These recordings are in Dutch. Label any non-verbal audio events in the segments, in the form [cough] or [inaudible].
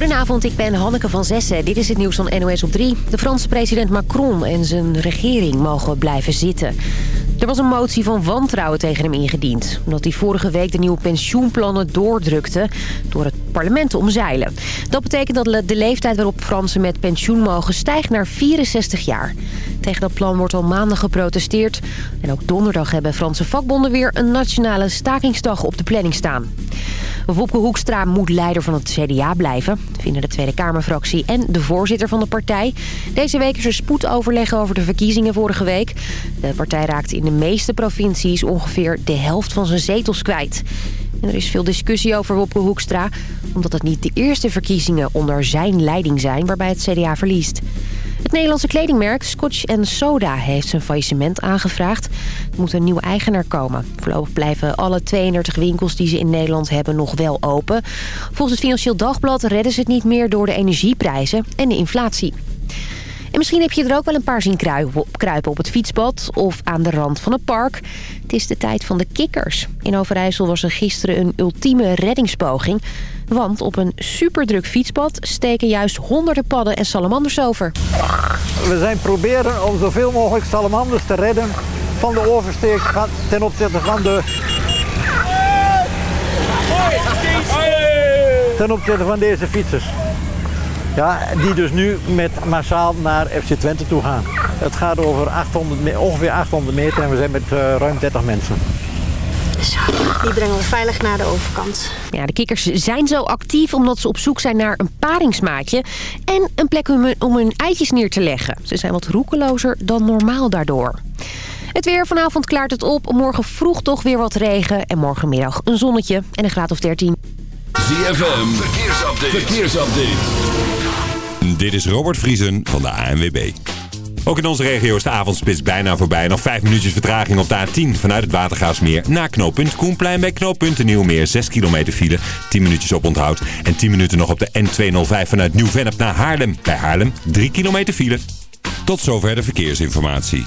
Goedenavond, ik ben Hanneke van Zessen. Dit is het nieuws van NOS op 3. De Franse president Macron en zijn regering mogen blijven zitten. Er was een motie van wantrouwen tegen hem ingediend... omdat hij vorige week de nieuwe pensioenplannen doordrukte... door het parlement omzeilen. Dat betekent dat de leeftijd waarop Fransen met pensioen mogen... stijgt naar 64 jaar. Tegen dat plan wordt al maanden geprotesteerd. En ook donderdag hebben Franse vakbonden weer een nationale stakingsdag op de planning staan. Wopke Hoekstra moet leider van het CDA blijven, vinden de Tweede Kamerfractie en de voorzitter van de partij. Deze week is er spoedoverleg over de verkiezingen vorige week. De partij raakt in de meeste provincies ongeveer de helft van zijn zetels kwijt. Er is veel discussie over Wopke Hoekstra... omdat het niet de eerste verkiezingen onder zijn leiding zijn waarbij het CDA verliest. Het Nederlandse kledingmerk Scotch Soda heeft zijn faillissement aangevraagd. Er moet een nieuwe eigenaar komen. Voorlopig blijven alle 32 winkels die ze in Nederland hebben nog wel open. Volgens het Financieel Dagblad redden ze het niet meer door de energieprijzen en de inflatie. En misschien heb je er ook wel een paar zien kruipen op het fietspad of aan de rand van het park. Het is de tijd van de kikkers. In Overijssel was er gisteren een ultieme reddingspoging. Want op een superdruk fietspad steken juist honderden padden en salamanders over. We zijn proberen om zoveel mogelijk salamanders te redden van de oversteek ten opzichte van de... Ten opzichte van deze fietsers. Ja, die dus nu met massaal naar FC Twente toe gaan. Het gaat over 800, ongeveer 800 meter en we zijn met uh, ruim 30 mensen. Zo, die brengen we veilig naar de overkant. Ja, de kikkers zijn zo actief omdat ze op zoek zijn naar een paringsmaatje... en een plek om hun eitjes neer te leggen. Ze zijn wat roekelozer dan normaal daardoor. Het weer vanavond klaart het op. Morgen vroeg toch weer wat regen. En morgenmiddag een zonnetje en een graad of 13. ZFM, verkeersupdate. verkeersupdate. Dit is Robert Vriesen van de ANWB. Ook in onze regio is de avondspits bijna voorbij. Nog 5 minuutjes vertraging op de A10 vanuit het Watergaasmeer naar knooppunt Koenplein. Bij knooppunt Nieuwmeer 6 kilometer file, 10 minuutjes op onthoud. En 10 minuten nog op de N205 vanuit Nieuw-Vennep naar Haarlem. Bij Haarlem 3 kilometer file. Tot zover de verkeersinformatie.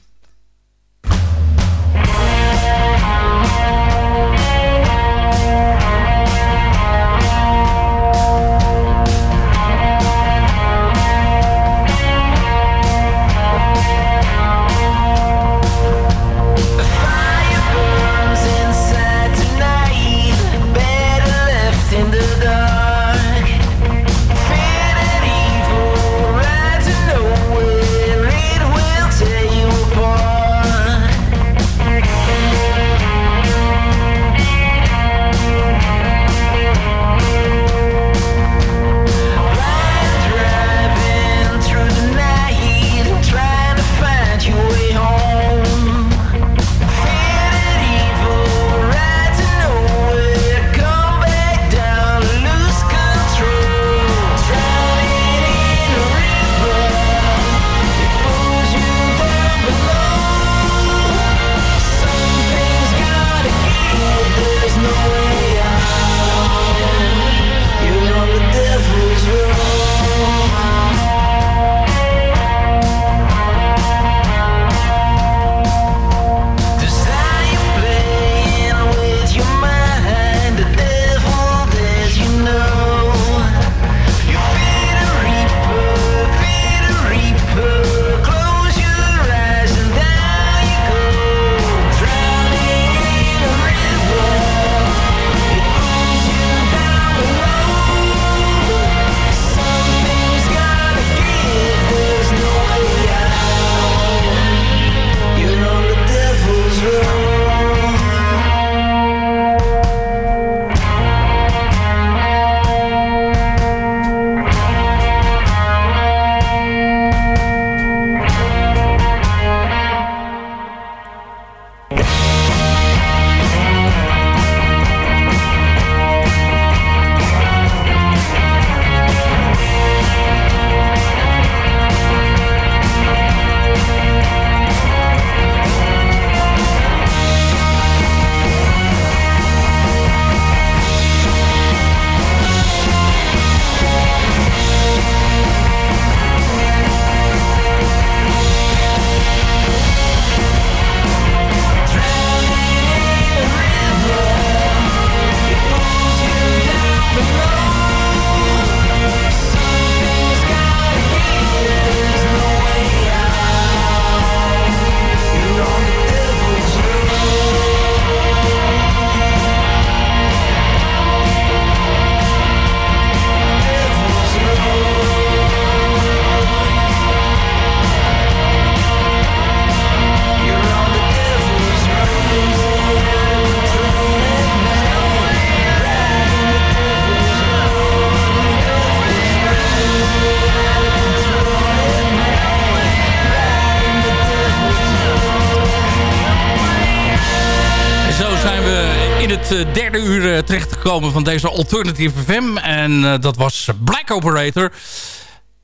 Uur terechtgekomen van deze Alternative FM. En dat was Black Operator.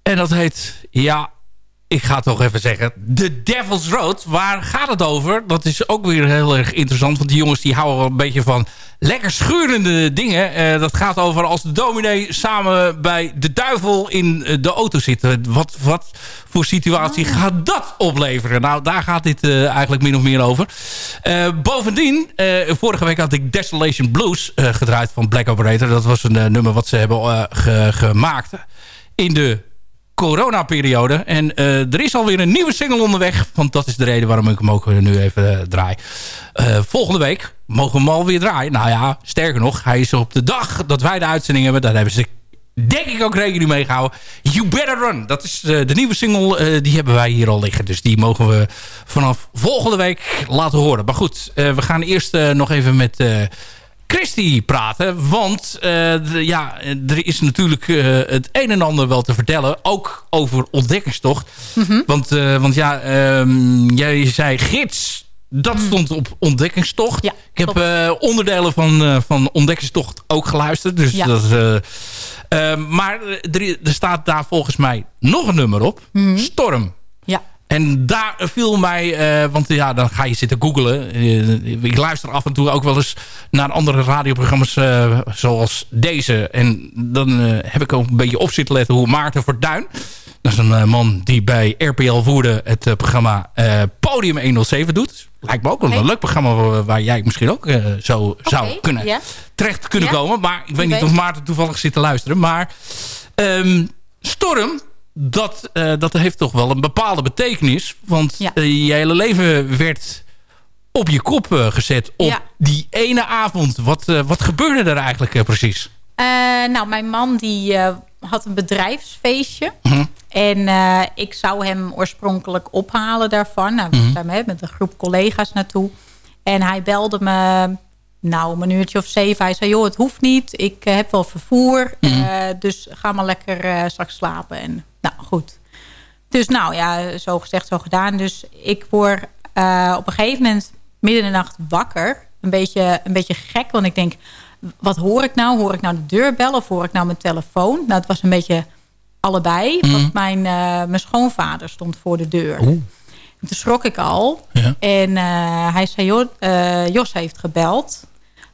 En dat heet, ja, ik ga toch even zeggen, The Devil's Road. Waar gaat het over? Dat is ook weer heel erg interessant. Want die jongens die houden wel een beetje van lekker schurende dingen. Uh, dat gaat over als de dominee samen bij de duivel in eh, de auto zit. Wat, wat voor situatie ah. gaat dat opleveren? Nou, daar gaat dit uh, eigenlijk min of meer over. bovendien, vorige week had ik Desolation Blues gedraaid van Black Operator. Dat was een nummer wat ze hebben gemaakt in de coronaperiode. En uh, er is alweer een nieuwe single onderweg. Want dat is de reden waarom ik hem ook nu even uh, draai. Volgende week mogen we hem alweer draaien. Nou ja, sterker nog. Hij is op de dag dat wij de uitzending hebben. Daar hebben ze denk ik ook rekening mee gehouden. You Better Run. Dat is de nieuwe single. die hebben wij hier al liggen. Dus die mogen we vanaf volgende week laten horen. Maar goed, we gaan eerst nog even met Christy praten. Want uh, ja, er is natuurlijk uh, het een en ander wel te vertellen. Ook over ontdekkingstocht. Mm -hmm. want, uh, want ja, um, jij zei gids. Dat mhm. stond op ontdekkingstocht. Ja, Ik heb onderdelen van, van ontdekkingstocht ook geluisterd. Dus ja. dat, maar er, er, staat daar volgens mij nog een nummer op. Mm -hmm. Storm. En daar viel mij, uh, want ja, dan ga je zitten googlen. Uh, ik luister af en toe ook wel eens naar andere radioprogramma's uh, zoals deze. En dan heb ik ook een beetje op zitten letten hoe Maarten Verduin... dat is een man die bij RPL Voerde het programma Podium 107 doet. Lijkt me ook wel een leuk programma waar jij misschien ook zo okay, zou kunnen yeah. terecht kunnen yeah. komen. Maar ik weet niet of Maarten toevallig zit te luisteren. Maar um, Storm dat, uh, dat heeft toch wel een bepaalde betekenis. Want ja. uh, je hele leven werd op je kop uh, gezet op ja. die ene avond. Wat, wat gebeurde er eigenlijk precies? nou, mijn man die had een bedrijfsfeestje. -huh. En ik zou hem oorspronkelijk ophalen daarvan. Nou, we -huh. zijn met een groep collega's naartoe. En hij belde me nou, een uurtje of zeven. Hij zei, joh, het hoeft niet. Ik heb wel vervoer. -huh. dus ga maar lekker straks slapen. En nou, goed. Dus nou ja, zo gezegd, zo gedaan. Dus ik word uh, op een gegeven moment midden in de nacht wakker. Een beetje, een beetje gek, want ik denk... wat hoor ik nou? Hoor ik nou de deurbel of hoor ik nou mijn telefoon? Nou, het was een beetje allebei. Mm. Want mijn, uh, mijn schoonvader stond voor de deur. Oeh. En toen schrok ik al. Ja. En uh, hij zei, joh, Jos heeft gebeld.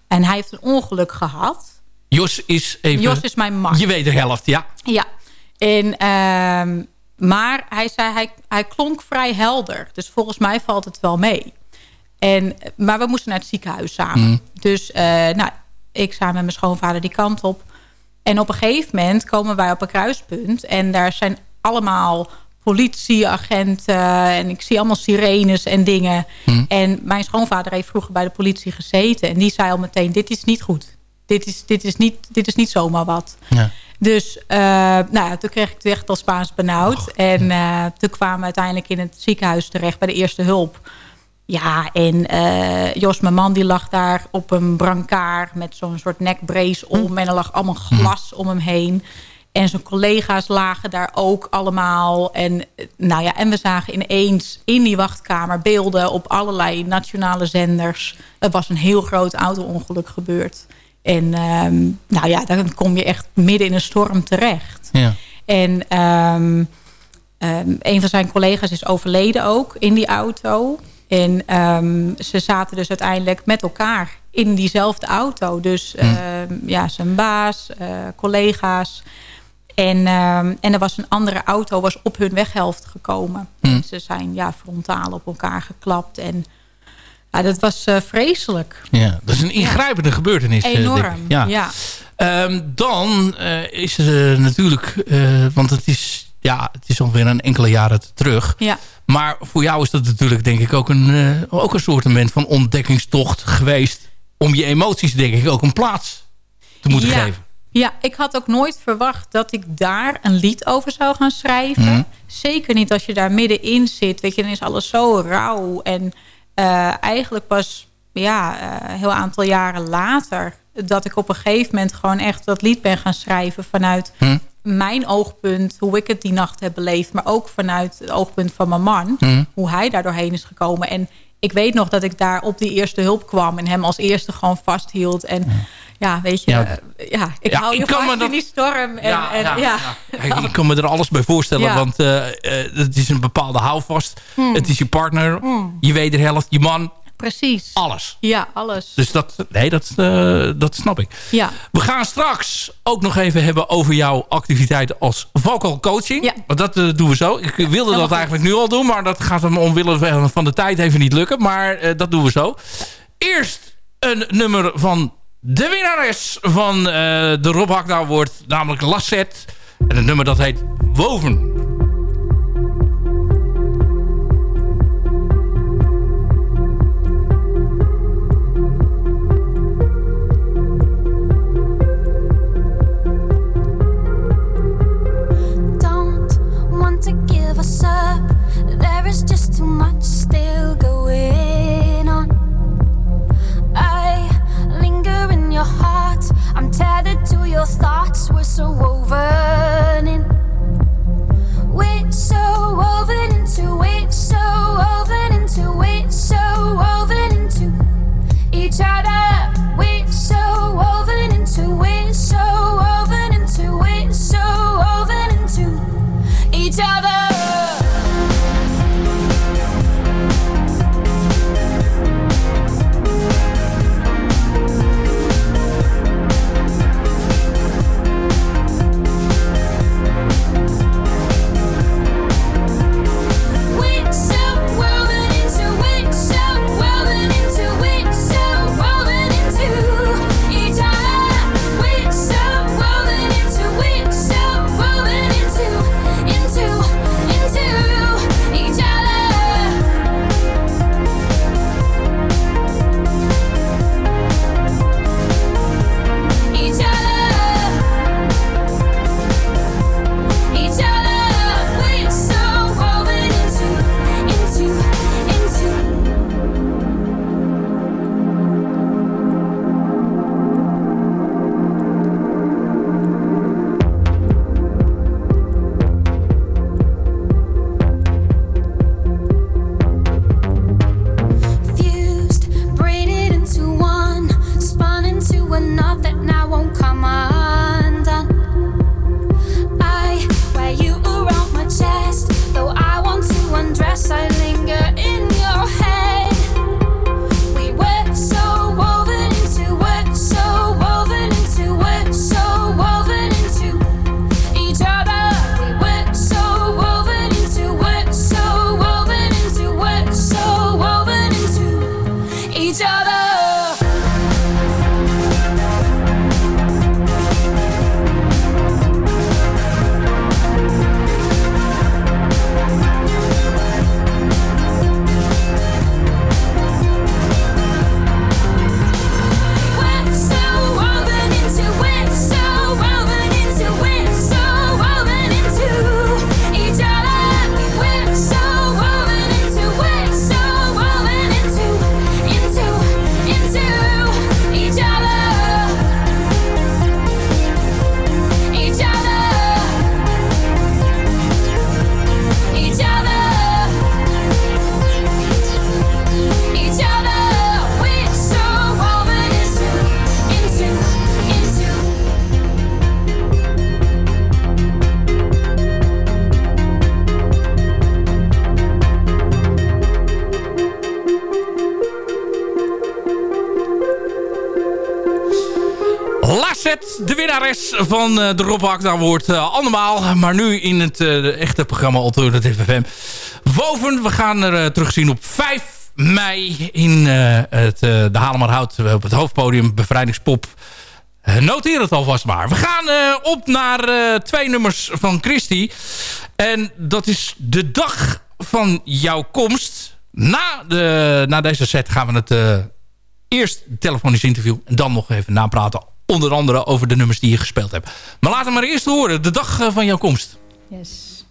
En hij heeft een ongeluk gehad. Jos is even... Jos is mijn man. Je weet de helft, ja. Ja. En, uh, maar hij zei, hij, hij klonk vrij helder. Dus volgens mij valt het wel mee. En, maar we moesten naar het ziekenhuis samen. Mm. Dus uh, nou, ik samen met mijn schoonvader die kant op. En op een gegeven moment komen wij op een kruispunt. En daar zijn allemaal politieagenten. En ik zie allemaal sirenes en dingen. Mm. En mijn schoonvader heeft vroeger bij de politie gezeten. En die zei al meteen, dit is niet goed. Dit is, dit is, niet, dit is niet zomaar wat. Ja. Dus uh, nou ja, toen kreeg ik het echt al Spaans benauwd. Oh. En uh, toen kwamen we uiteindelijk in het ziekenhuis terecht bij de eerste hulp. Ja, en uh, Jos, mijn man, die lag daar op een brancard met zo'n soort nekbrace om. Hm. En er lag allemaal glas hm. om hem heen. En zijn collega's lagen daar ook allemaal. En, nou ja, en we zagen ineens in die wachtkamer beelden op allerlei nationale zenders. Er was een heel groot auto-ongeluk gebeurd. En um, nou ja, dan kom je echt midden in een storm terecht. Ja. En um, um, een van zijn collega's is overleden ook in die auto. En ze zaten dus uiteindelijk met elkaar in diezelfde auto. Dus hm. ja, zijn baas, uh, collega's. En, en er was een andere auto was op hun weghelft gekomen. Hm. Ze zijn ja, frontaal op elkaar geklapt en ja, dat was uh, vreselijk. Ja, dat is een ingrijpende ja. gebeurtenis. Eh, Enorm, ja. ja. Um, dan uh, is er natuurlijk, want het is, ja, het is alweer een enkele jaren terug. Ja. Maar voor jou is dat natuurlijk denk ik ook een, ook een soort van ontdekkingstocht geweest. Om je emoties denk ik ook een plaats te moeten ja. geven. Ja, ik had ook nooit verwacht dat ik daar een lied over zou gaan schrijven. Mm. Zeker niet als je daar middenin zit. Weet je, dan is alles zo rauw en... Uh, eigenlijk pas ja, een uh, heel aantal jaren later... dat ik op een gegeven moment gewoon echt dat lied ben gaan schrijven... vanuit hm? mijn oogpunt, hoe ik het die nacht heb beleefd... maar ook vanuit het oogpunt van mijn man, hm? hoe hij daar doorheen is gekomen. En ik weet nog dat ik daar op die eerste hulp kwam... en hem als eerste gewoon vasthield. En ja, weet je, ja, ja ik Ja, hou je vast dat- in die storm. En, ja, en, ja. Ik kan me er alles bij voorstellen, want eh, eh, het is een bepaalde houvast. Hmm. Het is je partner, je wederhelft, je man, Precies. alles. Ja, alles. Dus dat, nee, dat, eh, dat snap ik. Ja. We gaan straks ook nog even hebben over jouw activiteiten als vocal coaching. Ja. Want dat eh, doen we zo. Ik wilde dat eigenlijk nu al doen, maar dat gaat hem omwille van- de tijd even niet lukken. Maar eh, dat doen we zo. Eerst een nummer van de winnares van eh, de Rob Hakda Award, namelijk Lasset. En het nummer dat heet Woven. don't want to give us up. There is just too much still going your heart. I'm tethered to your thoughts. We're so woven in. We're so woven into it. So woven into it. So woven into each other. We're so woven into it. So woven into it. So woven into each other. Van eh, de Rob Hakda Award. eh, allemaal, maar nu in het eh, echte programma Alternative FM. Woven, we gaan er terugzien op 5 mei in het, de Halemerhout op het hoofdpodium Bevrijdingspop. Noteer het alvast maar. We gaan op naar twee nummers van Christy. En dat is de dag van jouw komst. Na, de, na deze set gaan we het eerst telefonisch interview... en dan nog even napraten. Onder andere over de nummers die je gespeeld hebt. Maar laten we maar eerst horen. De dag eh, van jouw komst. Yes.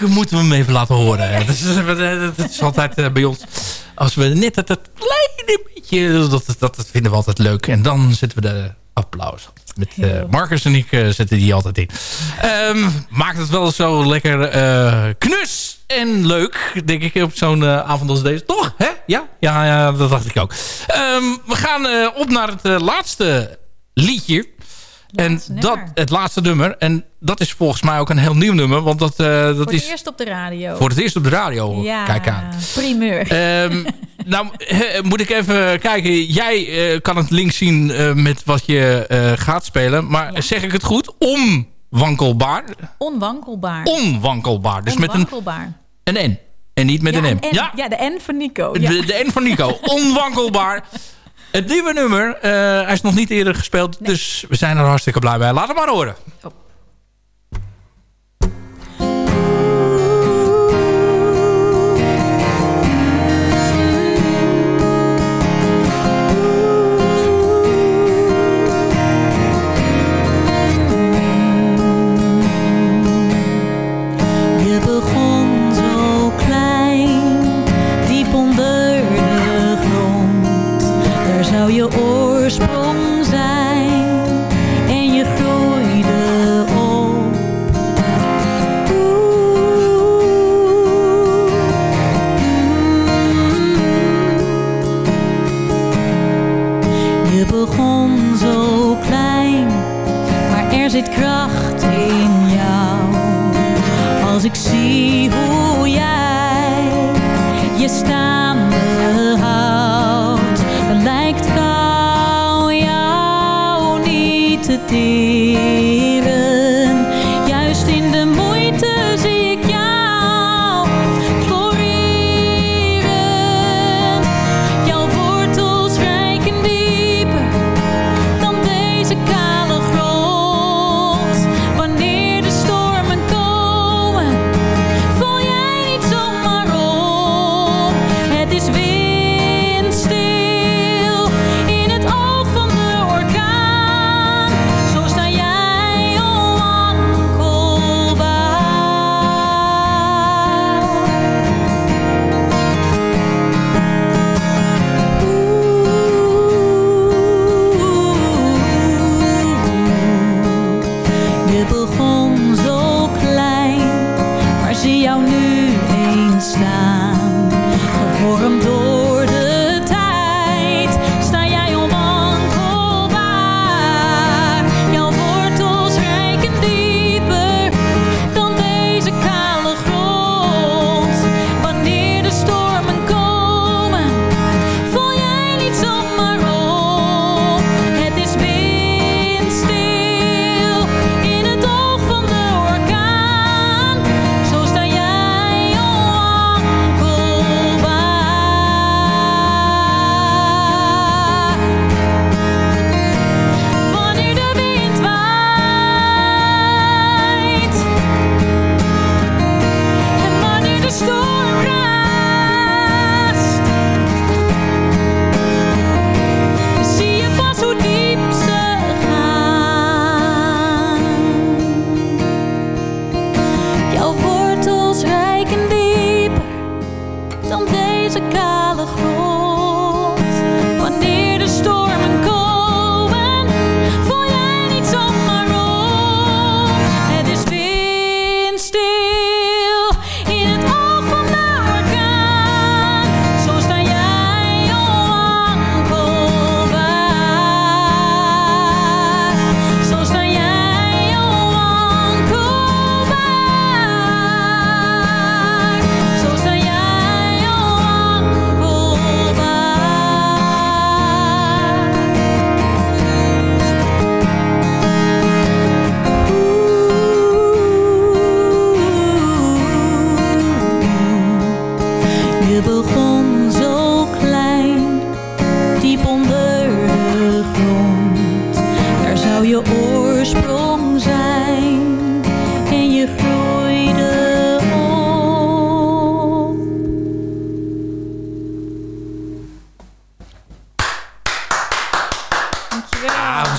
Klank moeten we hem even laten horen. [laughs] Dat is, dat is altijd eh, bij ons. Als we net het, het kleine beetje... Dat, dat, dat vinden we altijd leuk. En dan zetten we de applaus. Met eh, Marcus en ik eh, zetten die altijd in. Ehm, maakt het wel zo lekker eh, knus en leuk, denk ik, op zo'n eh, avond als deze. Toch? Hè? Ja? Ja, ja dat dacht ik ook. Ehm, we gaan eh, op naar het eh, laatste liedje. En dat, het laatste nummer. En dat is volgens mij ook een heel nieuw nummer. Want dat, eh, dat Voor is het eerst op de radio. voor het eerst op de radio. ja, Kijk aan. primeur. Ehm, [laughs] nou, moet ik even kijken. Jij eh, kan het link zien eh, met wat je gaat spelen. Maar zeg ik het goed? Onwankelbaar. Onwankelbaar. Onwankelbaar. Dus met een, een N. En niet met ja, een M. N. Ja, ja, de N van Nico. De N van Nico. [laughs] Onwankelbaar. Het nieuwe nummer. eh, hij is nog niet eerder gespeeld. Dus we zijn er hartstikke blij bij. Laat het maar horen. Je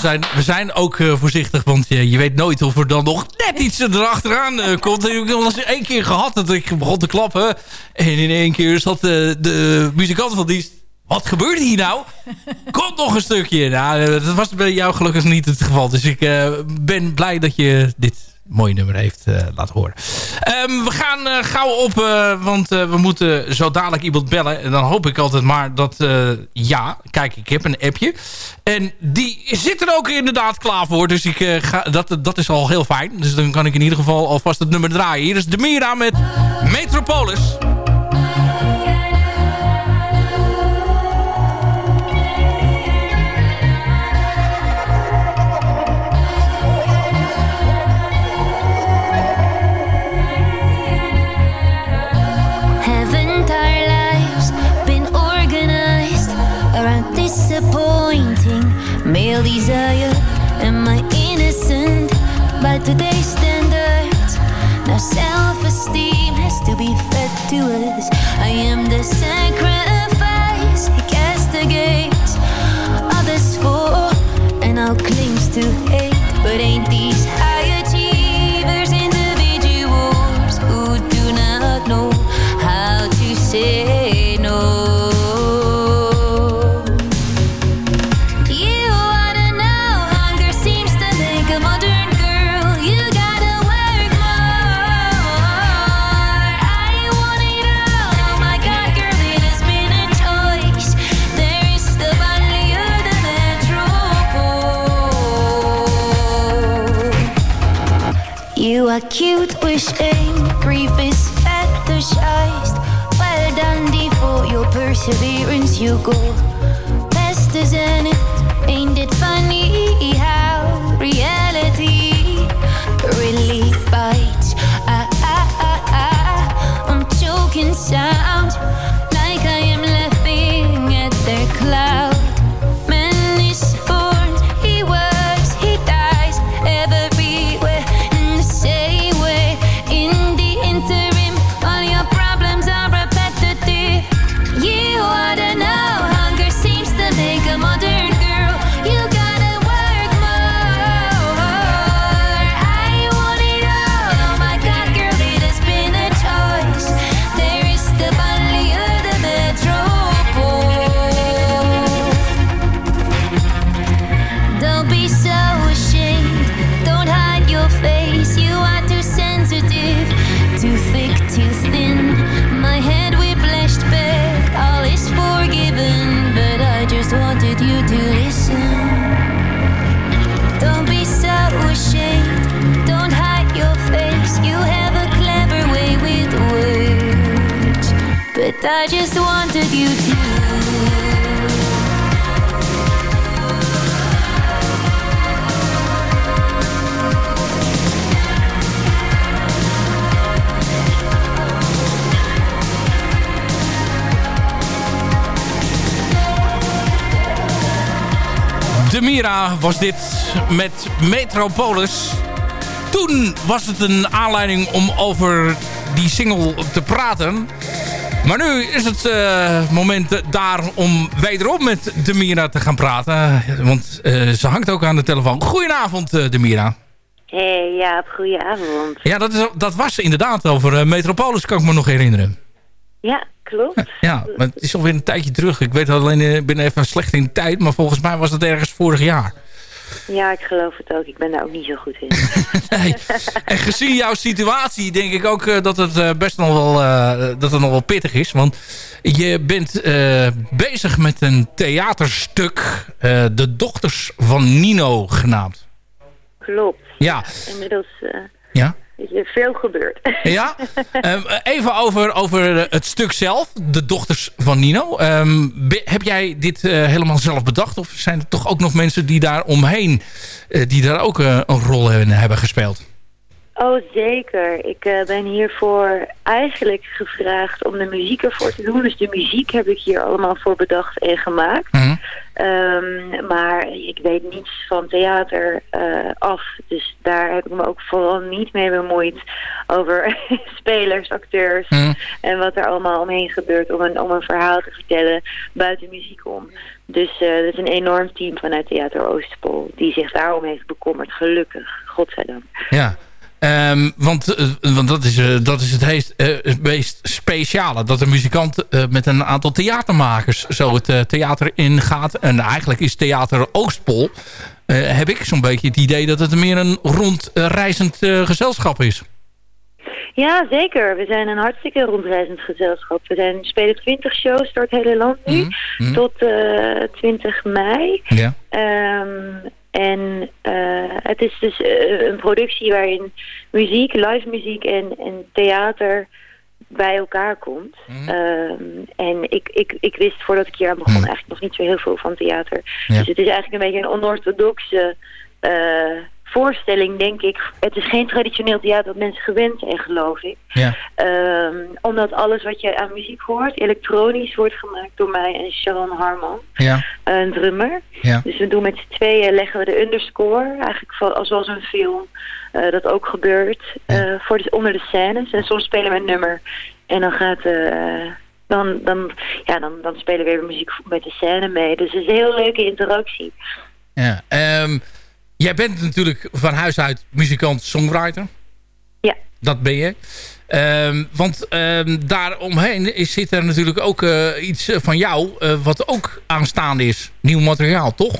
zijn, we zijn ook eh, voorzichtig, want je, je weet nooit of er dan nog net iets erachteraan eh, komt. Ik heb al eens één keer gehad dat ik begon te klappen. En in één keer zat de, de muzikant van dienst... Wat gebeurt hier nou? Komt nog een stukje. Nou, eh, dat was bij jou gelukkig niet het geval. Dus ik eh, ben blij dat je dit mooie nummer heeft eh, laten horen. Ehm, we gaan eh, gauw op, eh, want we moeten zo dadelijk iemand bellen. En dan hoop ik altijd maar dat... ja, kijk, ik heb een appje. En die zit er ook inderdaad klaar voor. Dus ik, ga, dat, dat is al heel fijn. Dus dan kan ik in ieder geval alvast het nummer draaien. Hier is de Mira met Metropolis. Male desire? Am I innocent by today's standards? Now self-esteem has to be fed to us. I am the sacrifice he castigates others for, and now claims to hate. But ain't these You are cute shame, grief is fetishized. Well done, for your perseverance, you go past the zenith. Ain't it funny I just wanted you to. Mira was dit met Metropolis. Toen was het een aanleiding om over die single te praten. Maar nu is het eh, moment daar om wederom met De Mira te gaan praten. Want eh, ze hangt ook aan de telefoon. Goedenavond, eh, De Mira. Hey, ja, goedenavond. Ja, dat, is, dat was inderdaad over Metropolis, kan ik me nog herinneren. Ja, klopt. Ja, maar het is alweer een tijdje terug. Ik weet alleen, ik ben even slecht in tijd. Maar volgens mij was het ergens vorig jaar. Ja, ik geloof het ook. Ik ben daar ook niet zo goed in. [laughs] Nee. En gezien jouw situatie denk ik ook eh, dat het eh, best nog wel, eh, dat het nog wel pittig is. Want je bent bezig met een theaterstuk. de Dochters van Nino genaamd. Klopt. Ja. Inmiddels Ja? Veel gebeurd. [laughs] Ja? Ehm, even over, over eh, het stuk zelf. De Dochters van Nino. Ehm, heb jij dit eh, helemaal zelf bedacht? Of zijn er toch ook nog mensen die daar omheen... eh, die daar ook een rol in hebben gespeeld? Oh, zeker. Ik eh, ben hiervoor eigenlijk gevraagd om de muziek ervoor te doen. Dus de muziek heb ik hier allemaal voor bedacht en gemaakt. Mhm. Ehm, maar ik weet niets van theater eh, af. Dus daar heb ik me ook vooral niet mee bemoeid. Over [laughs] spelers, acteurs Mhm. en wat er allemaal omheen gebeurt om een, om een verhaal te vertellen buiten muziek om. Dus eh er is een enorm team vanuit Theater Oostpol die zich daarom heeft bekommerd. Gelukkig, godzijdank. Ja. Ehm, want, eh, want dat, is, eh, dat is het heest, eh, het meest speciale. Dat een muzikant met een aantal theatermakers zo het theater ingaat. En eigenlijk is Theater Oostpol... heb ik zo'n beetje het idee dat het meer een rondreizend gezelschap is. Ja, zeker. We zijn een hartstikke rondreizend gezelschap. We zijn, spelen 20 shows door het hele land nu. mhm. Tot eh 20 mei. Ja. Ehm, en eh, het is dus eh, een productie waarin muziek, live muziek en, en theater bij elkaar komt. Mhm. Ehm, en ik, ik, ik wist voordat ik hier aan begon eigenlijk nog niet zo heel veel van theater. Ja. Dus het is eigenlijk een beetje een onorthodoxe eh, voorstelling, denk ik. Het is geen traditioneel theater dat mensen gewend zijn, geloof ik. Ja. Ehm, omdat alles wat je aan muziek hoort, elektronisch wordt gemaakt door mij en Sharon Harman, Ja. een drummer. Ja. Dus we doen met z'n tweeën, leggen we de underscore, eigenlijk zoals een film, eh, dat ook gebeurt, eh, voor de, onder de scènes. En soms spelen we een nummer en dan gaat... eh, dan, dan, ja, dan, dan spelen we weer muziek met de scène mee. Dus het is een heel leuke interactie. Ja. Ehm, jij bent natuurlijk van huis uit muzikant, songwriter. Ja. Dat ben je. Ehm, want ehm, daaromheen is, zit er natuurlijk ook eh, iets eh, van jou... eh, wat ook aanstaande is. Nieuw materiaal, toch?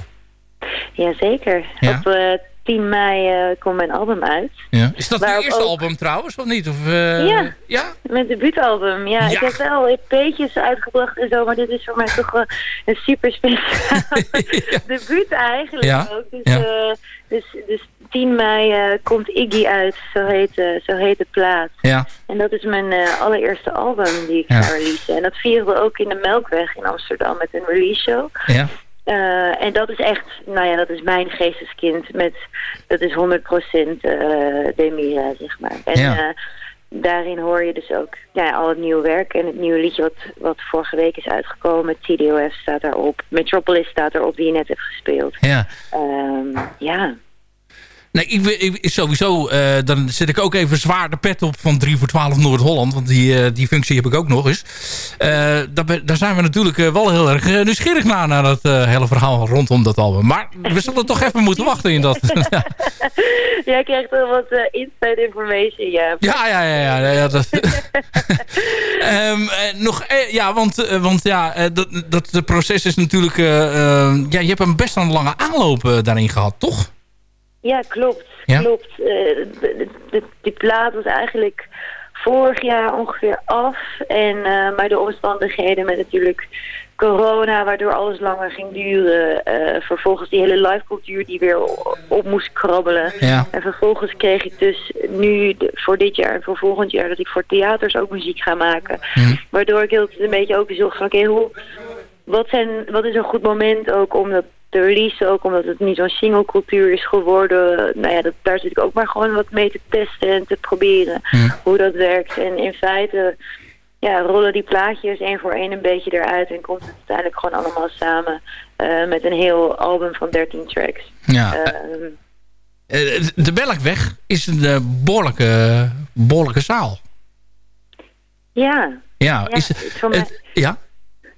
Jazeker. Ja. Op 10 mei eh, komt mijn album uit. Ja. Is dat je Waarop eerste ook- album trouwens, of niet? Of, eh, Ja. ja? Mijn debuutalbum, ja. Ik heb wel EP'tjes uitgebracht en zo, maar dit is voor mij toch wel een super speciaal [laughs] [laughs] debuut eigenlijk Ja. ook. Dus, Ja. eh, dus, dus 10 mei komt Iggy uit, zo heet, zo heet de plaat. Ja. En dat is mijn allereerste album die ik Ja. ga releasen. En dat vieren we ook in de Melkweg in Amsterdam met een release show. Ja. Eh, en dat is echt, nou ja, dat is mijn geesteskind met, dat is 100% eh Demira, zeg maar. En Ja. eh, daarin hoor je dus ook ja, al het nieuwe werk en het nieuwe liedje wat, wat vorige week is uitgekomen. TDOF staat daarop, Metropolis staat erop, die je net hebt gespeeld. Ja. Ehm, ja. Nee, ik, ik, sowieso, eh, dan zet ik ook even zwaar de pet op van 3 voor 12 Noord-Holland. Want die, eh, die functie heb ik ook nog eens. Eh, daar, daar zijn we natuurlijk wel heel erg nieuwsgierig naar, naar dat hele verhaal rondom dat album. Maar we zullen toch even moeten wachten in dat. ja. [laughs] Jij krijgt wel wat inside information, ja. Ja, ja, ja. ja, ja, dat. [laughs] Ehm, eh, nog, ja, want, want ja, dat, dat de proces is natuurlijk... ja, je hebt een best een lange aanloop daarin gehad, toch? Ja, klopt. Ja? Klopt. Eh, de, de- die plaat was eigenlijk vorig jaar ongeveer af. En, eh, maar de omstandigheden met natuurlijk corona, waardoor alles langer ging duren. eh, vervolgens die hele live cultuur die weer op moest krabbelen. Ja. En vervolgens kreeg ik dus nu de- voor dit jaar en voor volgend jaar dat ik voor theaters ook muziek ga maken. Waardoor ik heel een beetje ook zocht van oké, hoe wat, zijn, wat is een goed moment ook om dat te releasen, ook omdat het niet zo'n singlecultuur is geworden. Nou ja, dat, daar zit ik ook maar gewoon wat mee te testen en te proberen hoe dat werkt. En in feite ja, rollen die plaatjes één voor één een beetje eruit en komt het uiteindelijk gewoon allemaal samen eh, met een heel album van 13 tracks. Ja. Ehm, Eh, de Belkweg is een eh, behoorlijke, behoorlijke zaal. ja, Ja, ja, is, het, ja?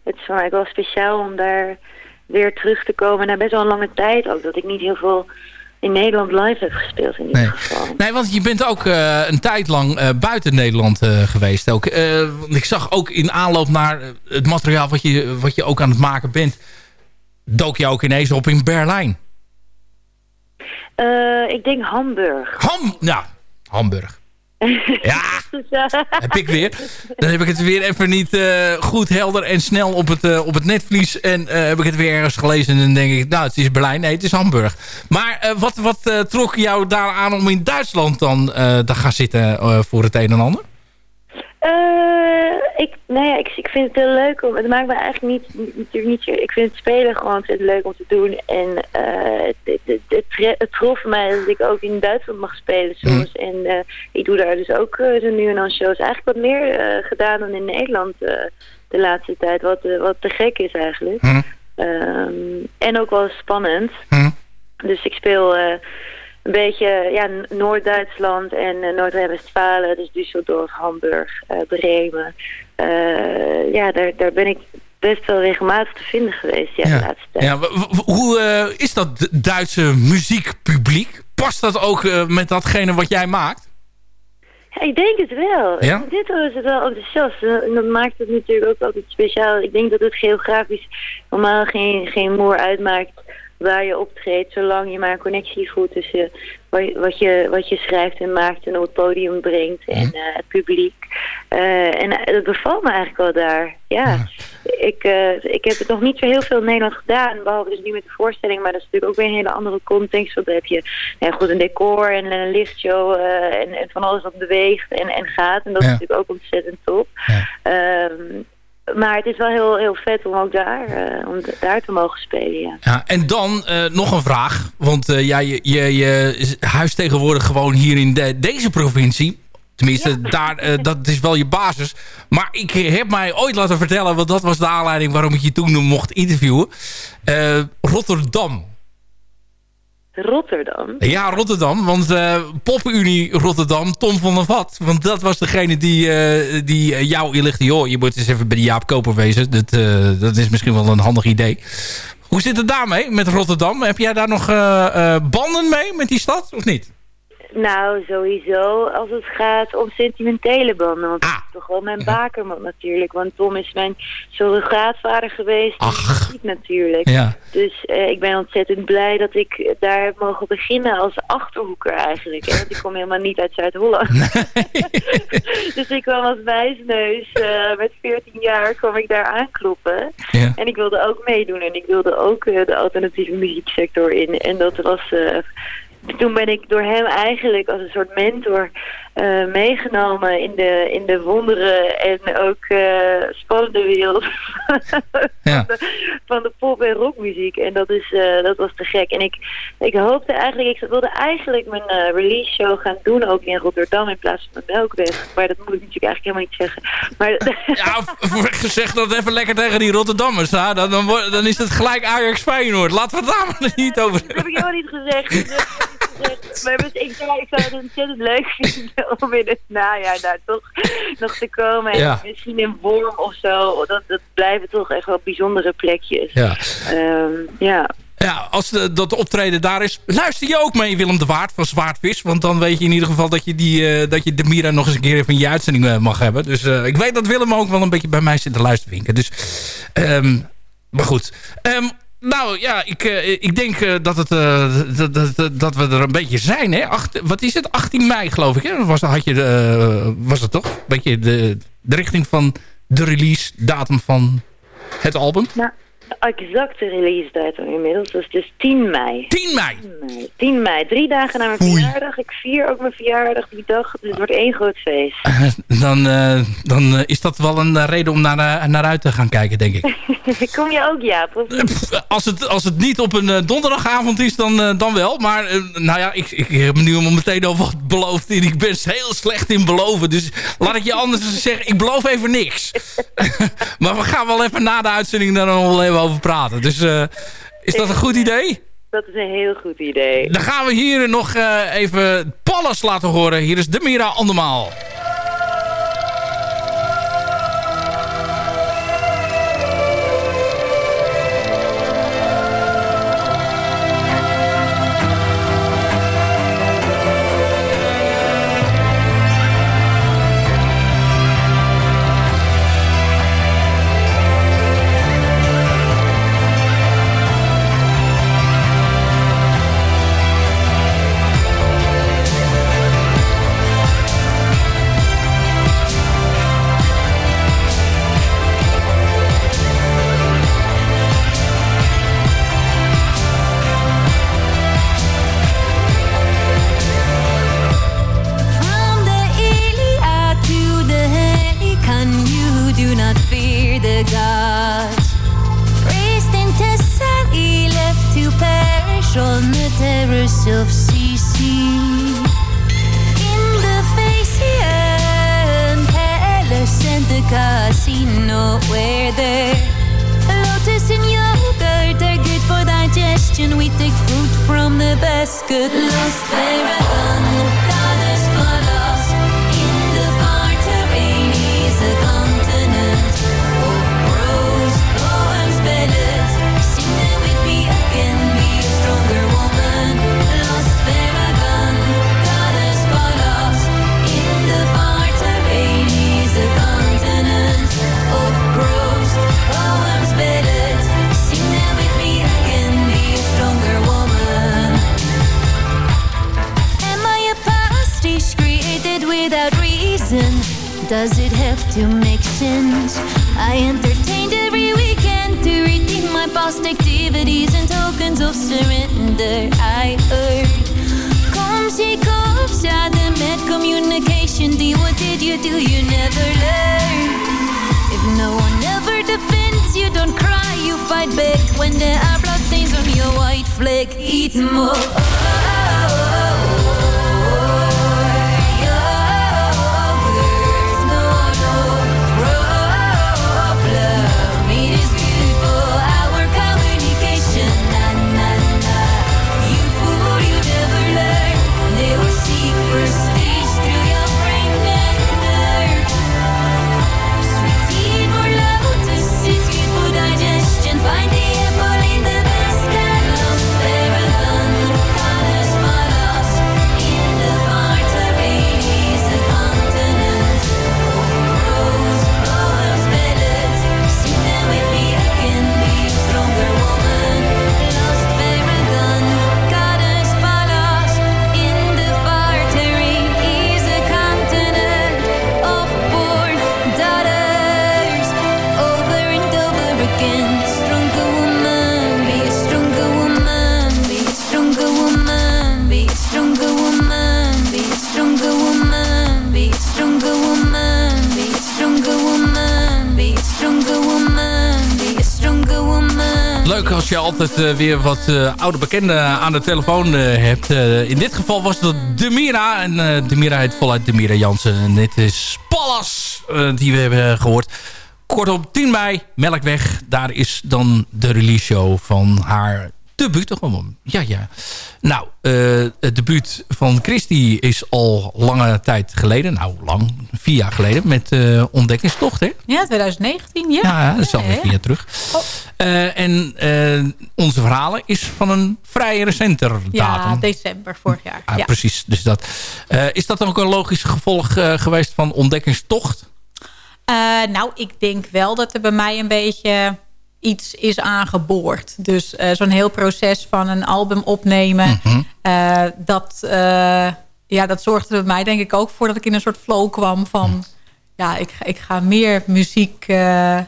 het is voor mij wel speciaal om daar weer terug te komen na best wel een lange tijd ook. Dat ik niet heel veel in Nederland live heb gespeeld in ieder Nee. geval. Nee, want je bent ook eh, een tijd lang eh, buiten Nederland eh, geweest. Ook. Ik zag ook in aanloop naar het materiaal wat je, wat je ook aan het maken bent... dook je ook ineens op in Berlijn. Ik denk Hamburg. Ham, nou, Hamburg. [laughs] Ja, heb ik weer. Dan heb ik het weer even niet eh, goed helder en snel op het, eh, op het netvlies. En eh, heb ik het weer ergens gelezen en dan denk ik... nou, het is Berlijn. Nee, het is Hamburg. Maar wat, wat trok jou daar aan om in Duitsland dan te gaan zitten voor het een en ander? Ik, nou ja, ik, ik vind het heel leuk om. Het maakt me eigenlijk niet, natuurlijk niet. Ik vind het spelen gewoon ontzettend leuk om te doen. En eh, het, het, het, het, het trof mij dat ik ook in Duitsland mag spelen soms. En eh, ik doe daar dus ook eh, zo nu en dan shows. Eigenlijk wat meer gedaan dan in Nederland de laatste tijd. Wat, wat te gek is eigenlijk. Hm. Ehm, en ook wel spannend. Hm. Dus ik speel een beetje ja, Noord-Duitsland en eh, Noord-Rijn-Westfalen. Dus Düsseldorf, Hamburg, eh, Bremen. Eh, ja, daar, daar ben ik best wel regelmatig te vinden geweest, ja, de laatste tijd. Ja, w- hoe is dat Duitse muziekpubliek? Past dat ook met datgene wat jij maakt? Ja, ik denk het wel. Ja? Dit was het wel enthousiast. En dat maakt het natuurlijk ook altijd speciaal. Ik denk dat het geografisch normaal geen, geen moer uitmaakt waar je optreedt, zolang je maar een connectie voelt tussen wa- wat je, wat je schrijft en maakt en op het podium brengt en Mhm. eh, het publiek. Eh, en eh, dat bevalt me eigenlijk wel daar. Ja, Ik, ik heb het nog niet zo heel veel in Nederland gedaan, behalve dus nu met de voorstelling, maar dat is natuurlijk ook weer een hele andere context. Want dan heb je ja, goed een decor en een lichtshow en, en van alles wat beweegt en, en gaat. En dat Ja. is natuurlijk ook ontzettend top. Ehm, maar het is wel heel, heel vet om ook daar, eh, om daar te mogen spelen, ja. Ja, en dan eh, nog een vraag. Want ja, je, je, je huist tegenwoordig gewoon hier in de- deze provincie. Tenminste, daar, dat is wel je basis. Maar ik heb mij ooit laten vertellen... want dat was de aanleiding waarom ik je toen mocht interviewen. Rotterdam. Rotterdam. Ja, Rotterdam. Want eh Poppenunie Rotterdam, Tom van der Vat. Want dat was degene die, eh, die eh, jou inlichtte. Joh, je moet eens even bij de Jaap Koper wezen. Dat, dat is misschien wel een handig idee. Hoe zit het daarmee met Rotterdam? Heb jij daar nog banden mee met die stad of niet? Nou, sowieso als het gaat om sentimentele banden. Want dat is toch wel mijn bakermat natuurlijk. Want Tom is mijn surrogaatvader geweest. Ach. Niet natuurlijk. Ja. Dus eh, ik ben ontzettend blij dat ik daar heb mogen beginnen als achterhoeker eigenlijk. Hè? Want ik kom helemaal niet uit Zuid-Holland. [laughs] dus ik kwam als wijsneus. eh, met 14 jaar kwam ik daar aankloppen. Ja. En ik wilde ook meedoen. En ik wilde ook eh, de alternatieve muzieksector in. En dat was... toen ben ik door hem eigenlijk als een soort mentor eh, meegenomen in de, in de wonderen en ook eh, spannende wereld [laughs] Ja. van de pop- en rockmuziek. En dat, is, eh, dat was te gek. En ik, ik hoopte eigenlijk, ik wilde eigenlijk mijn release show gaan doen ook in Rotterdam in plaats van de Melkweg. Maar dat moet ik natuurlijk eigenlijk helemaal niet zeggen. Maar [laughs] [laughs] Ja, zeg dat even lekker tegen die Rotterdammers. hè? Dan, dan, is het gelijk Ajax Feyenoord. Laten we het daar maar niet over Dat heb ik helemaal niet gezegd. Maar dus ik, zou, ik zou het ontzettend leuk vinden om in het najaar daar toch nog te komen. En Ja. misschien in Worm of zo. Dat, dat blijven toch echt wel bijzondere plekjes. Ja. Ehm, ja. Ja, als de, dat optreden daar is, luister je ook mee Willem de Waard van Zwaardvis. Want dan weet je in ieder geval dat je, die, eh, dat je de Mira nog eens een keer even in je uitzending eh, mag hebben. Dus eh, ik weet dat Willem ook wel een beetje bij mij zit te luistervinken. Dus, ehm, maar goed. Ehm, nou ja, ik, eh, ik denk eh, dat, het, eh, dat, dat, dat- we er een beetje zijn. Hè? Wat is het? 18 mei geloof ik. Hè? Was, had je, eh, was het toch? Een beetje de, de richting van de release datum van het album. De exacte release datum inmiddels. Dat is dus 10 mei. 10 mei? 10 mei. 10 mei. Drie dagen na mijn verjaardag. Ik vier ook mijn verjaardag die dag. Dus het wordt één groot feest. dan, eh, dan eh, is dat wel een eh, reden om naar, eh, naar uit te gaan kijken, denk ik. [laughs] Kom je ook, Jaap? Als het, als het niet op een eh, donderdagavond is, dan, eh, dan wel. Maar eh, nou ja, ik, ik heb nu al meteen al wat beloofd. En ik ben heel slecht in beloven. Dus laat ik je anders [laughs] zeggen, ik beloof even niks. [laughs] maar we gaan wel even na de uitzending nog wel even over praten. Dus eh, is dat een goed idee? Dat is een heel goed idee. Dan gaan we hier nog eh, even Pallas laten horen. Hier is de Mira andermaal. When there are bloodstains on your white flag, eat more. Je altijd eh, weer wat eh, oude bekenden aan de telefoon eh, hebt. In dit geval was dat Demira. En Demira heet voluit Demira Jansen. En dit is Pallas die we hebben gehoord. Kortom, 10 mei, Melkweg. Daar is dan de release show van haar debuut. Toch? wel? Ja, ja. Nou, eh, het debuut van Christy is al lange tijd geleden. Nou, lang. Vier jaar geleden. Met eh Ontdekkingstocht, hè? Ja, 2019, ja. Ja, ja, dat is alweer Ja, ja. vier jaar terug. Eh, en onze verhalen is van een vrij recenter Ja, datum. december vorig jaar. Ah, ja. Precies. Dus dat, is dat dan ook een logisch gevolg geweest van Ontdekkingstocht? Nou, ik denk wel dat er bij mij een beetje iets is aangeboord. Dus eh, zo'n heel proces van een album opnemen... Mhm. eh, dat, eh, ja, dat zorgde bij mij denk ik ook voor dat ik in een soort flow kwam van... ja, ik, ga- ik ga meer muziek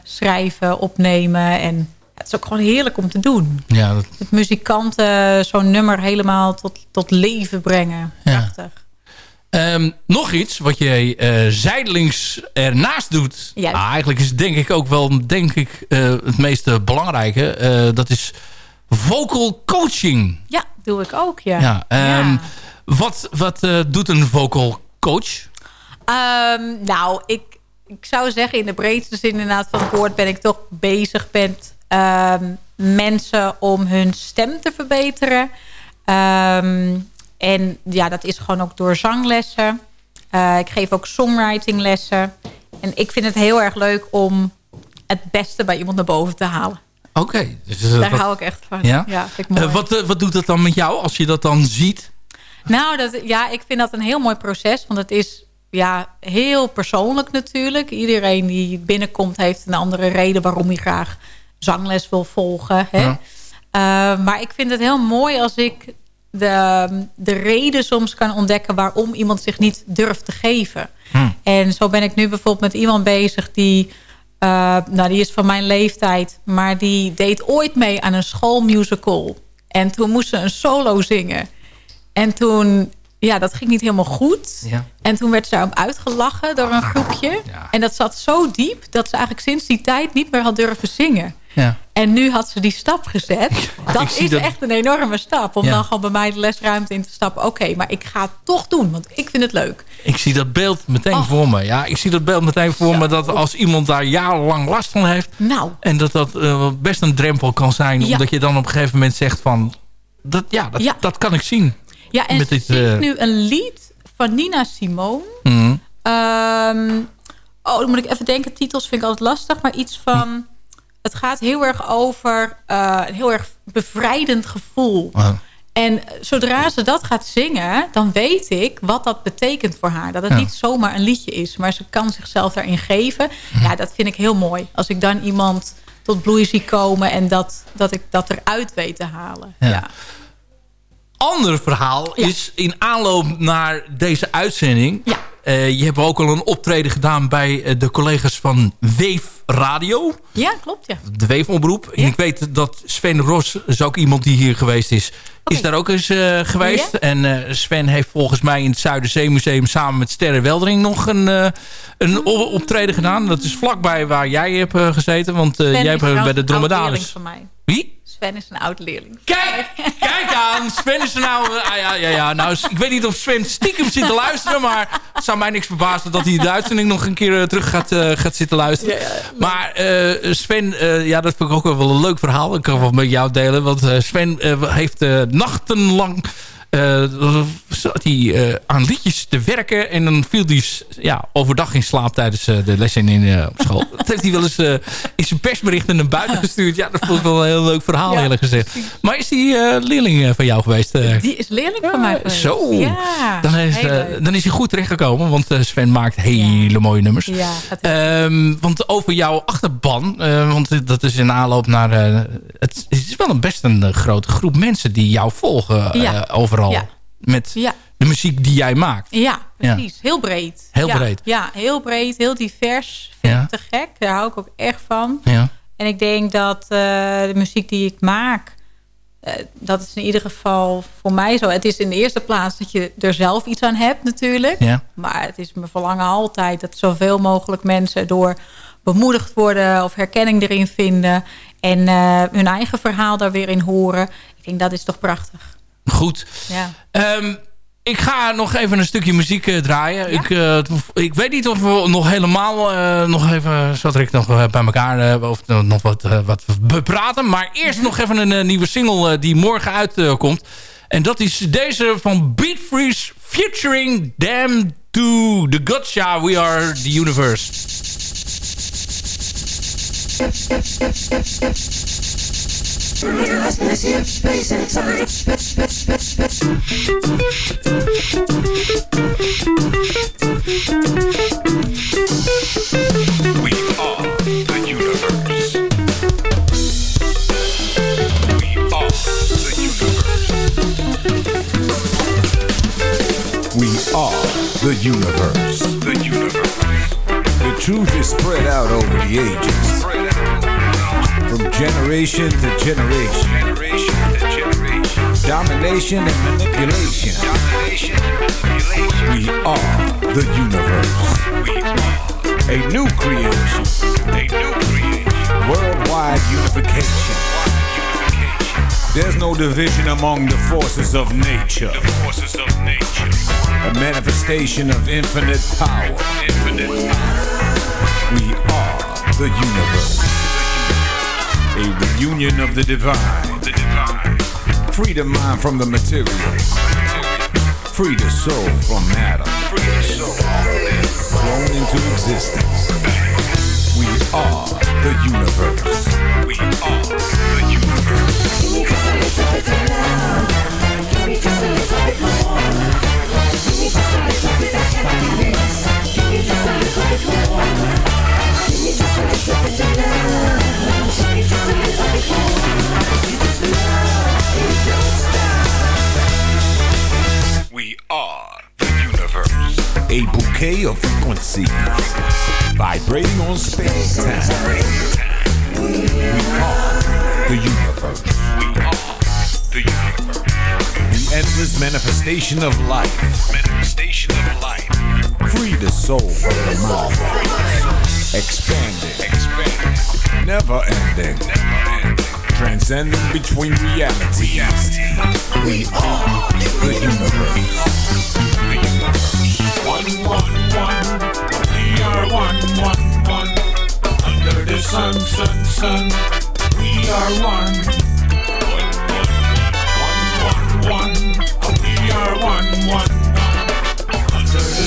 schrijven, opnemen. En het is ook gewoon heerlijk om te doen. Ja, dat, muzikanten zo'n nummer helemaal tot, tot leven brengen. Ja. Ehm, nog iets wat je eh, zijdelings ernaast doet. Juist. Ah, eigenlijk is denk ik ook wel denk ik, eh, het meest belangrijke. Eh, dat is vocal coaching. Ja, doe ik ook, ja. Ja, ehm, Ja. Wat, wat doet een vocal coach? Ehm, nou, ik, ik zou zeggen in de breedste zin inderdaad van het woord... ben ik toch bezig met mensen om hun stem te verbeteren. Ehm, en ja, dat is gewoon ook door zanglessen. Eh, ik geef ook songwritinglessen. En ik vind het heel erg leuk om het beste bij iemand naar boven te halen. Oké. dus, eh, Daar wat- hou ik echt van. Ja? vind ik mooi. Eh, wat, wat doet dat dan met jou als je dat dan ziet? Nou, dat, ja, ik vind dat een heel mooi proces. Want het is ja, heel persoonlijk natuurlijk. Iedereen die binnenkomt heeft een andere reden... waarom hij graag zangles wil volgen. Hè? Ja. Maar ik vind het heel mooi als ik de, de reden soms kan ontdekken... waarom iemand zich niet durft te geven. Hm. En zo ben ik nu bijvoorbeeld met iemand bezig die... eh, nou, die is van mijn leeftijd. Maar die deed ooit mee aan een schoolmusical. En toen moest ze een solo zingen. En toen... Ja, dat ging niet helemaal goed. Ja. En toen werd ze daarop uitgelachen door een groepje. Ja. En dat zat zo diep dat ze eigenlijk sinds die tijd niet meer had durven zingen. Ja. En nu had ze die stap gezet. [laughs] Dat is dat- echt een enorme stap. Om Ja. dan gewoon bij mij de lesruimte in te stappen. Oké, maar ik ga het toch doen. Want ik vind het leuk. Ik zie dat beeld meteen Oh. voor me. Ja, ik zie dat beeld meteen voor me dat als iemand daar jarenlang last van heeft... Nou, en dat dat eh, best een drempel kan zijn... Omdat je dan op een gegeven moment zegt van... Dat, ja, dat, dat kan ik zien. ja, en Met dit, eh, nu een lied van Nina Simone. Mhm. Ehm, oh, dan moet ik even denken. Titels vind ik altijd lastig. Maar iets van... Het gaat heel erg over eh, een heel erg bevrijdend gevoel. En zodra ze dat gaat zingen, dan weet ik wat dat betekent voor haar. Dat het Ja. niet zomaar een liedje is, maar ze kan zichzelf daarin geven. Ja, dat vind ik heel mooi. Als ik dan iemand tot bloei zie komen en dat, dat ik dat eruit weet te halen. Ja. Ja. Ander verhaal Ja. is in aanloop naar deze uitzending... Ja. Eh, je hebt ook al een optreden gedaan bij eh, de collega's van Weef Radio. Ja, klopt, ja. De Weefomroep. En ik weet dat Sven Ros is ook iemand die hier geweest is. Is daar ook eens eh, geweest. Ja? En eh, Sven heeft volgens mij in het Zuiderzeemuseum samen met Sterre Weldering nog een, eh, een optreden gedaan. Dat is vlakbij waar jij hebt gezeten. Want jij hebt bij de Dromedaris. van mij. Wie? Sven is een oud-leerling. Kijk, kijk aan. Sven is er nou... ah, ja, ja, ja. Nou, ik weet niet of Sven stiekem zit te luisteren. Maar het zou mij niks verbazen dat hij de uitzending nog een keer eh, terug gaat, eh, gaat zitten luisteren. maar eh, Sven, eh, ja, dat vind ik ook wel een leuk verhaal. Ik kan wel met jou delen. Want eh, Sven heeft eh, nachtenlang... eh, zat hij eh, aan liedjes te werken. En dan viel hij ja, overdag in slaap tijdens eh, de lessen in, op school. [laughs] dat heeft hij wel eens in zijn persberichten naar buiten gestuurd. Ja, dat vond ik wel een heel leuk verhaal Ja, eerlijk gezegd. Maar is die leerling van jou geweest? Die is leerling van mij geweest. Zo, Ja, dan, is, dan is hij goed terechtgekomen. Want Sven maakt hele mooie nummers. Ja, Ehm, want over jouw achterban, want dat is in aanloop naar... het is wel een best een grote groep mensen die jou volgen eh, Ja. Met Ja. de muziek die jij maakt. Ja, precies. Heel breed. Heel Ja, breed. Ja, heel breed. Heel divers. Vind Ja. ik te gek. Daar hou ik ook echt van. Ja. En ik denk dat eh, de muziek die ik maak... eh, dat is in ieder geval voor mij zo. Het is in de eerste plaats dat je er zelf iets aan hebt natuurlijk. Ja. Maar het is mijn verlangen altijd... dat zoveel mogelijk mensen door bemoedigd worden... of herkenning erin vinden... en eh, hun eigen verhaal daar weer in horen. Ik denk dat is toch prachtig. Goed. Ja. Ehm, ik ga nog even een stukje muziek eh, draaien. Ik, eh, ik weet niet of we nog helemaal eh, nog even, ik nog bij elkaar of nog wat, wat bepraten. Maar eerst nog even een nieuwe single die morgen uitkomt. en dat is deze van Beat Freeze featuring Damn to the Gotcha We Are the Universe. We are the universe. We are the universe. We are the universe. The universe. The truth is spread out over the ages. Generation to generation. Generation to generation. Domination and manipulation. Domination and manipulation. We are the universe. We are A new creation. a new creation. Worldwide unification. There's no division among the forces of nature. The forces of nature. A manifestation of infinite power. Infinite We are the universe. A reunion of the divine. the divine. Free the mind from the material. Free the soul from matter. Free the soul. Thrown into existence. We are the universe. We are the universe. We are the universe. A bouquet of frequencies. Vibrating on space time. We are the universe. We are the universe. The endless manifestation of life. Manifestation of life. Free the soul from the mind. Expanding. Expanding. Never ending. Never ending. Transcending between realities. Reality. We are the universe. The universe. One, one, one. We are one, one, one. Under the sun, sun, sun. We are one. One, one, one, one. We are one, one, one. Under the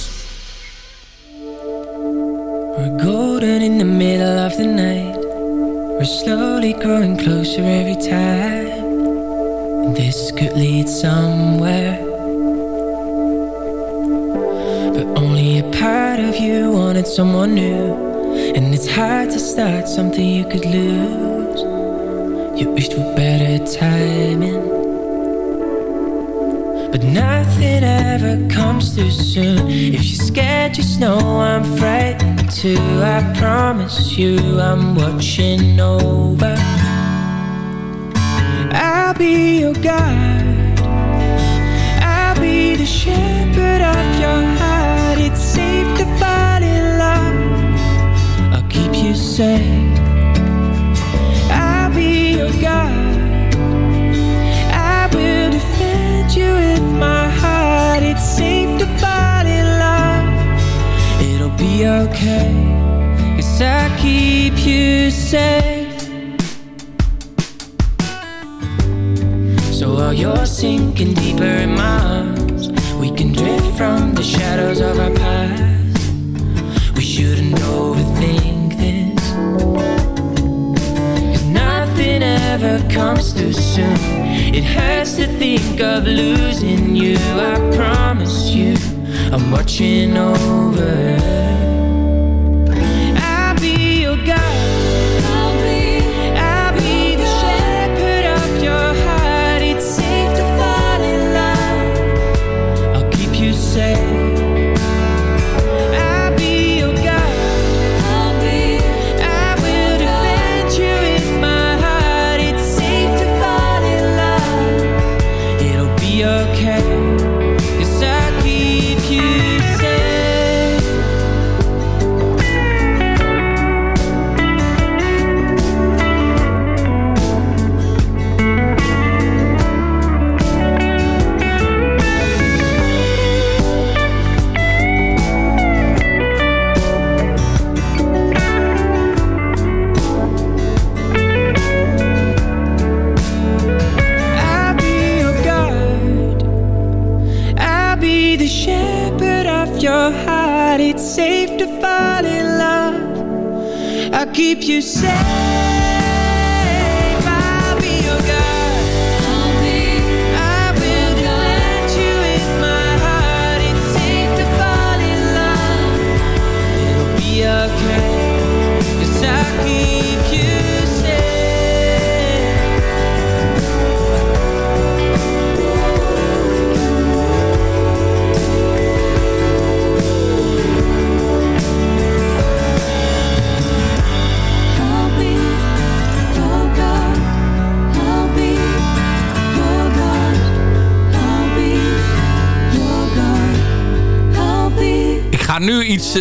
of the night. We're slowly growing closer every time. And this could lead somewhere. But only a part of you wanted someone new. And it's hard to start something you could lose. You wished for better timing. But nothing ever comes too soon. If you're scared, just know I'm frightened too. I promise you, I'm watching over. I'll be your guide. I'll be the shepherd of your heart. It's safe to fall in love. I'll keep you safe. I'll be your guide. I will defend you be okay. Cause I keep you safe. So while you're sinking deeper in my arms, we can drift from the shadows of our past. We shouldn't overthink this. Cause nothing ever comes too soon. It hurts to think of losing you. I promise you, I'm watching over.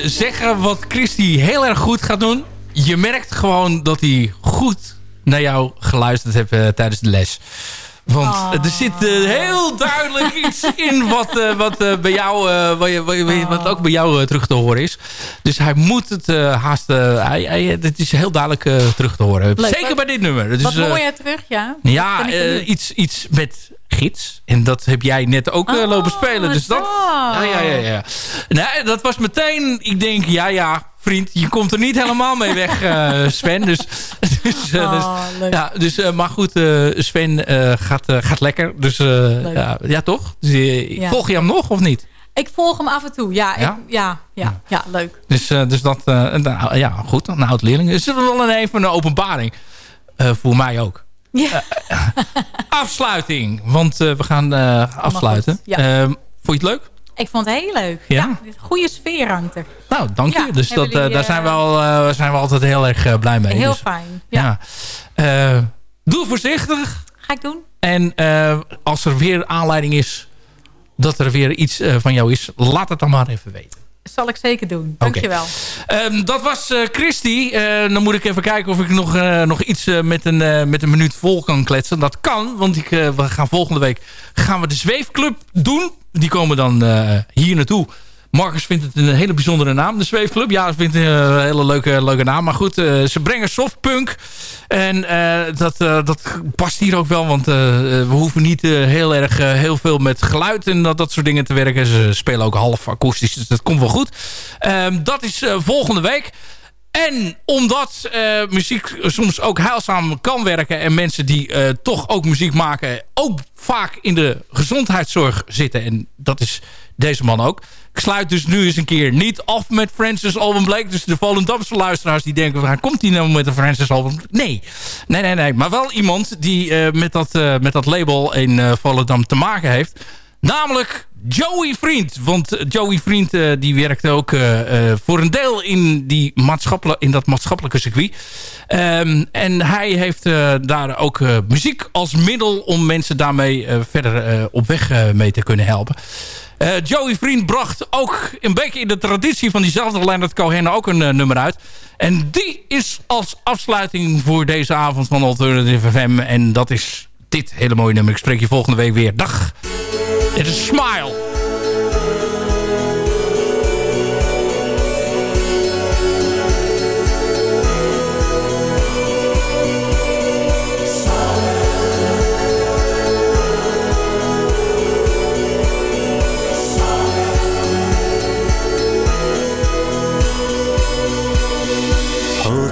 Zeggen wat Christy heel erg goed gaat doen. Je merkt gewoon dat hij goed naar jou geluisterd heeft eh, tijdens de les. Want Oh. er zit eh, heel duidelijk iets in wat, eh, wat, bij jou, wat, je- wat, je- wat ook bij jou terug te horen is. Dus hij moet het haast... hij, hij, het is heel duidelijk terug te horen. Leuk. Zeker bij dit nummer. Dus, Wat hoor jij terug, ja? ja, iets, iets met gids. En dat heb jij net ook eh, lopen spelen. Dus dat... Oh. Ja, ja, ja, ja. Nee, dat was meteen... Ik denk, ja, ja, vriend, je komt er niet helemaal mee weg, eh, Sven. Dus, [laughs] dus, eh, dus, Oh, leuk. ja, dus maar goed, Sven gaat, gaat lekker. Dus ja, ja, toch? Dus, Ja. Volg je hem nog of niet? Ik volg hem af en toe. Ja, Ja? Ik, ja, ja, ja, leuk. Dus, dus dat, nou, ja, goed, een oud leerling. Is het wel een even een openbaring. Voor mij ook. Ja. Afsluiting, want eh, we gaan eh, afsluiten. ja. Eh, vond je het leuk? Ik vond het heel leuk. Ja? goede sfeer hangt er. Nou, dank je. Ja, dus dat, eh, daar eh, zijn we, al, eh, zijn we altijd heel erg eh, blij mee. Heel Dus, fijn. Ja. ja. Eh, doe voorzichtig. Ga ik doen. En eh, als er weer aanleiding is dat er weer iets eh, van jou is, laat het dan maar even weten. Zal ik zeker doen. Dankjewel. Ehm, dat was eh Christy. Eh, dan moet ik even kijken of ik nog, eh, nog iets met, een, met een minuut vol kan kletsen. Dat kan, want ik, we gaan volgende week gaan we de Zweefclub doen. Die komen dan hier naartoe. Marcus vindt het een hele bijzondere naam, de Zweefclub. Ja, ik vind het een hele leuke, leuke naam. Maar goed, eh, ze brengen softpunk. En eh, dat, eh, dat past hier ook wel. Want eh, we hoeven niet eh, heel erg eh, heel veel met geluid en dat, dat soort dingen te werken. Ze spelen ook half akoestisch, dus dat komt wel goed. Ehm, dat is eh, volgende week. En omdat eh, muziek soms ook heilzaam kan werken... en mensen die eh, toch ook muziek maken... ook vaak in de gezondheidszorg zitten. En dat is deze man ook. Ik sluit dus nu eens een keer niet af met Francis Alban Blake. Dus de Volendamse luisteraars die denken... waar komt hij nou met de Francis Alban Nee, nee, nee. nee. Maar wel iemand die eh, met, dat, eh, met dat label in eh, Volendam te maken heeft. Namelijk Joey Vriend. Want Joey Vriend die werkt ook voor een deel in, die in dat maatschappelijke circuit. Ehm, en hij heeft daar ook muziek als middel om mensen daarmee verder op weg mee te kunnen helpen. Eh, Joey Vriend bracht ook een beetje in de traditie van diezelfde Leonard Cohen ook een eh, nummer uit. En die is als afsluiting voor deze avond van Alternative FM. En dat is dit hele mooie nummer. Ik spreek je volgende week weer. Dag. Dit is Smile.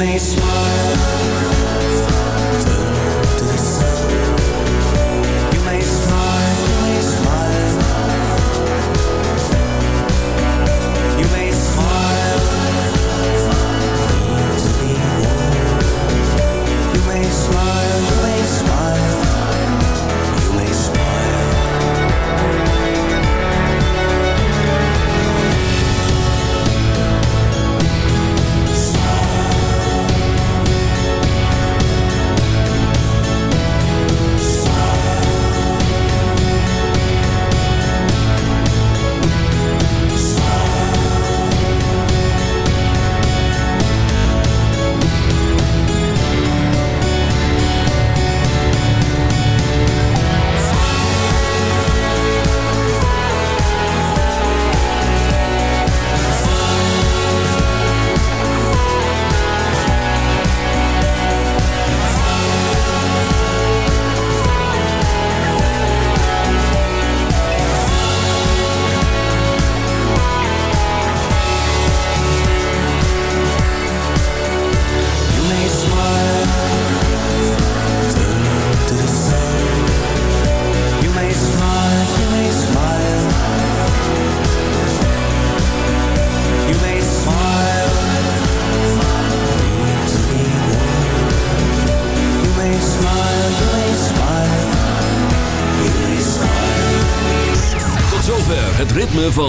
may smile.